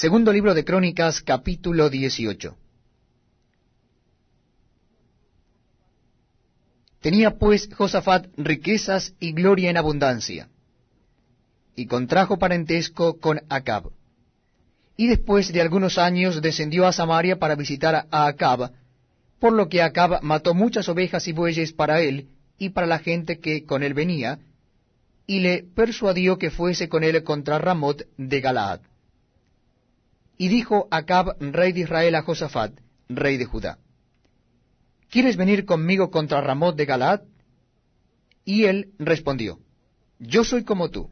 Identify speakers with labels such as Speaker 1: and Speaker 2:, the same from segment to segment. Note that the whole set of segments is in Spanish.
Speaker 1: Segundo libro de Crónicas, capítulo 18. Tenía pues Josafat riquezas y gloria en abundancia, y contrajo parentesco con Acab. Y después de algunos años descendió a Samaria para visitar a Acab, por lo que Acab mató muchas ovejas y bueyes para él y para la gente que con él venía, y le persuadió que fuese con él contra Ramot de Galaad. Y dijo Acab, rey de Israel, a Josafat, rey de Judá, ¿Quieres venir conmigo contra Ramot de Galaad? Y él respondió, Yo soy como tú,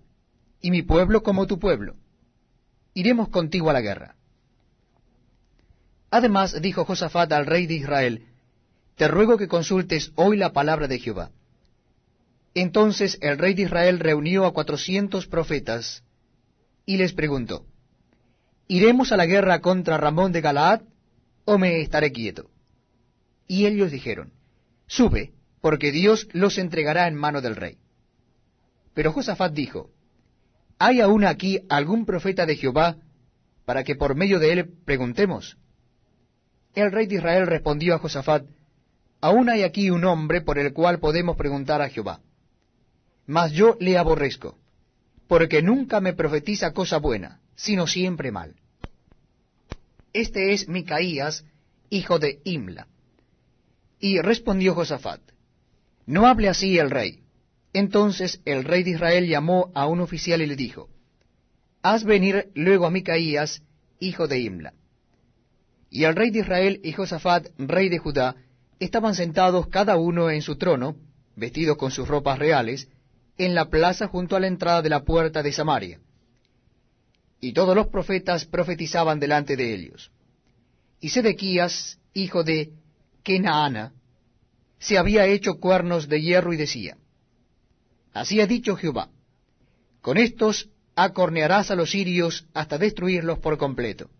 Speaker 1: y mi pueblo como tu pueblo. Iremos contigo a la guerra. Además dijo Josafat al rey de Israel, Te ruego que consultes hoy la palabra de Jehová. Entonces el rey de Israel reunió a cuatrocientos profetas, y les preguntó, ¿Iremos a la guerra contra Ramón de Galaad o me estaré quieto? Y ellos dijeron, Sube, porque Dios los entregará en mano del rey. Pero Josafat dijo, ¿Hay aún aquí algún profeta de Jehová para que por medio de él preguntemos? El rey de Israel respondió a Josafat, Aún hay aquí un hombre por el cual podemos preguntar a Jehová. Mas yo le aborrezco, porque nunca me profetiza cosa buena, sino siempre mal. Este es Micaías, hijo de Imla. Y respondió Josafat, No hable así el rey. Entonces el rey de Israel llamó a un oficial y le dijo, Haz venir luego a Micaías, hijo de Imla. Y el rey de Israel y Josafat, rey de Judá, estaban sentados cada uno en su trono, vestidos con sus ropas reales, en la plaza junto a la entrada de la puerta de Samaria y todos los profetas profetizaban delante de ellos. Y Sedequías, hijo de Kenaana, se había hecho cuernos de hierro y decía, Así ha dicho Jehová, con estos acornearás a los sirios hasta destruirlos por completo.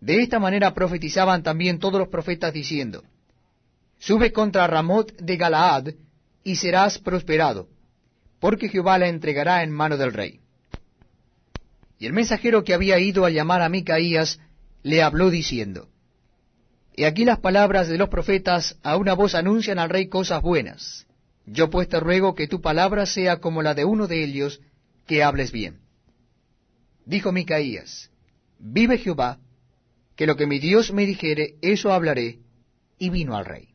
Speaker 1: De esta manera profetizaban también todos los profetas diciendo, Sube contra Ramot de Galaad y serás prosperado, porque Jehová la entregará en mano del rey. Y el mensajero que había ido a llamar a Micaías le habló diciendo, He aquí las palabras de los profetas a una voz anuncian al rey cosas buenas. Yo pues te ruego que tu palabra sea como la de uno de ellos, que hables bien. Dijo Micaías, Vive Jehová, que lo que mi Dios me dijere, eso hablaré, y vino al rey.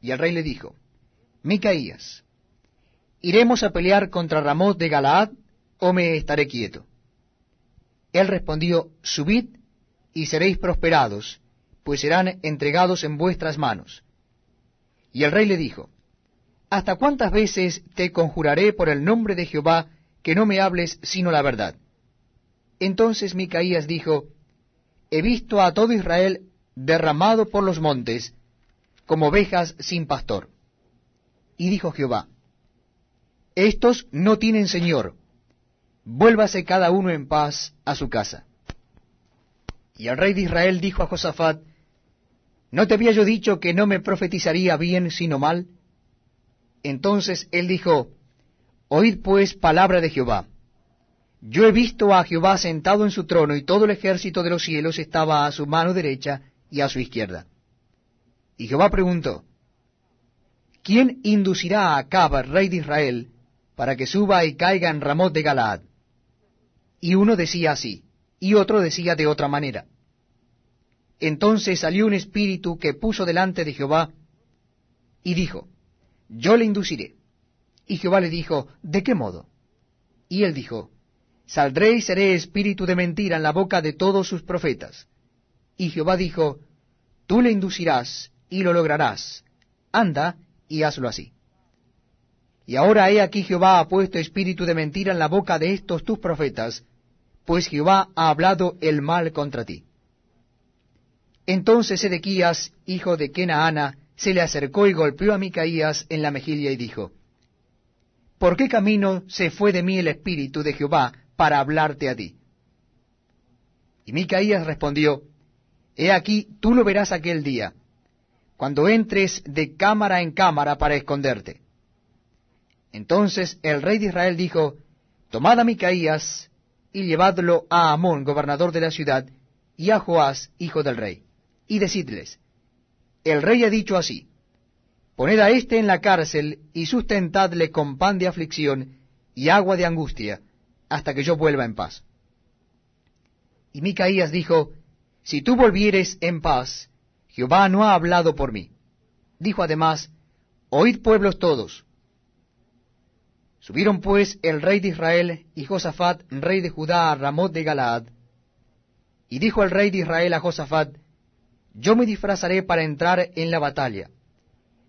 Speaker 1: Y el rey le dijo, Micaías, ¿iremos a pelear contra Ramot de Galaad, o me estaré quieto? Él respondió, Subid y seréis prosperados, pues serán entregados en vuestras manos. Y el rey le dijo, ¿Hasta cuántas veces te conjuraré por el nombre de Jehová que no me hables sino la verdad? Entonces Micaías dijo, He visto a todo Israel derramado por los montes, como ovejas sin pastor. Y dijo Jehová, Estos no tienen señor, vuélvase cada uno en paz a su casa. Y el rey de Israel dijo a Josafat, ¿no te había yo dicho que no me profetizaría bien sino mal? Entonces él dijo, Oíd pues palabra de Jehová. Yo he visto a Jehová sentado en su trono y todo el ejército de los cielos estaba a su mano derecha y a su izquierda. Y Jehová preguntó, ¿quién inducirá a Acab, rey de Israel, para que suba y caiga en Ramot de Galaad? Y uno decía así, y otro decía de otra manera. Entonces salió un espíritu que puso delante de Jehová, y dijo, Yo le induciré. Y Jehová le dijo, ¿de qué modo? Y él dijo, Saldré y seré espíritu de mentira en la boca de todos sus profetas. Y Jehová dijo, Tú le inducirás y lo lograrás. Anda y hazlo así. Y ahora he aquí Jehová ha puesto espíritu de mentira en la boca de estos tus profetas, pues Jehová ha hablado el mal contra ti. Entonces Edequías, hijo de Kenaana, se le acercó y golpeó a Micaías en la mejilla y dijo, ¿Por qué camino se fue de mí el espíritu de Jehová para hablarte a ti? Y Micaías respondió, He aquí, tú lo verás aquel día, cuando entres de cámara en cámara para esconderte. Entonces el rey de Israel dijo, Tomad a Micaías, y llevadlo a Amón, gobernador de la ciudad, y a Joás, hijo del rey, y decidles, el rey ha dicho así, poned a éste en la cárcel y sustentadle con pan de aflicción y agua de angustia, hasta que yo vuelva en paz. Y Micaías dijo, Si tú volvieres en paz, Jehová no ha hablado por mí. Dijo además, Oíd pueblos todos. Subieron pues el rey de Israel y Josafat, rey de Judá, a Ramot de Galaad. Y dijo el rey de Israel a Josafat, Yo me disfrazaré para entrar en la batalla,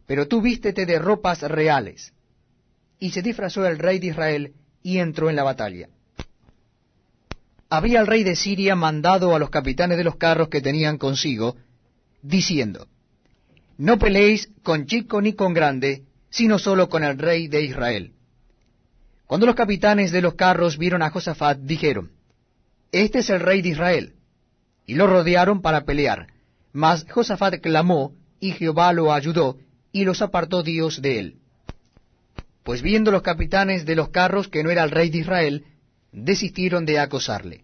Speaker 1: pero tú vístete de ropas reales. Y se disfrazó el rey de Israel y entró en la batalla había el rey de Siria mandado a los capitanes de los carros que tenían consigo, diciendo, No peleéis con chico ni con grande, sino solo con el rey de Israel. Cuando los capitanes de los carros vieron a Josafat, dijeron, Este es el rey de Israel. Y lo rodearon para pelear. Mas Josafat clamó, y Jehová lo ayudó, y los apartó Dios de él. Pues viendo los capitanes de los carros que no era el rey de Israel, desistieron de acosarle.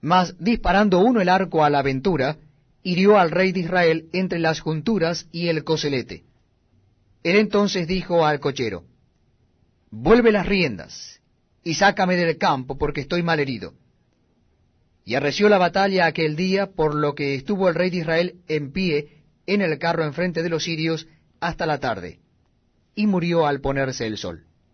Speaker 1: Mas disparando uno el arco a la aventura, hirió al rey de Israel entre las junturas y el coselete. Él entonces dijo al cochero, Vuelve las riendas, y sácame del campo, porque estoy mal herido. Y arreció la batalla aquel día, por lo que estuvo el rey de Israel en pie en el carro enfrente de los sirios hasta la tarde, y murió al ponerse el sol.